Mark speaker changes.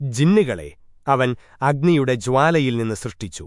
Speaker 1: ജിന്നുകളെ അവൻ അഗ്നിയുടെ ജ്വാലയിൽ നിന്ന് സൃഷ്ടിച്ചു.